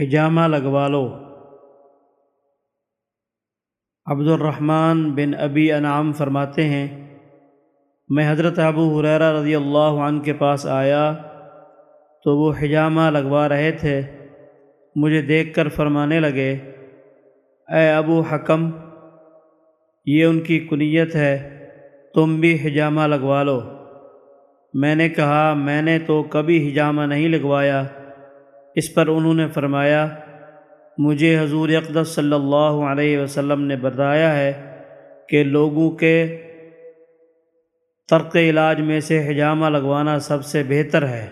حجامہ لگوا لو۔ عبد الرحمن بن ابی انعام فرماتے ہیں، میں حضرت ابو حریرہ رضی اللہ عنہ کے پاس آیا تو وہ حجامہ لگوا رہے تھے۔ مجھے دیکھ کر فرمانے لگے، اے ابو حکم، یہ ان کی کنیت ہے، تم بھی حجامہ لگوا لو۔ میں نے کہا، میں نے تو کبھی حجامہ نہیں لگوایا۔ اس پر انہوں نے فرمایا، مجھے حضور اقدس صلی اللہ علیہ وسلم نے بتایا ہے کہ لوگوں کے ترک علاج میں سے حجامہ لگوانا سب سے بہتر ہے۔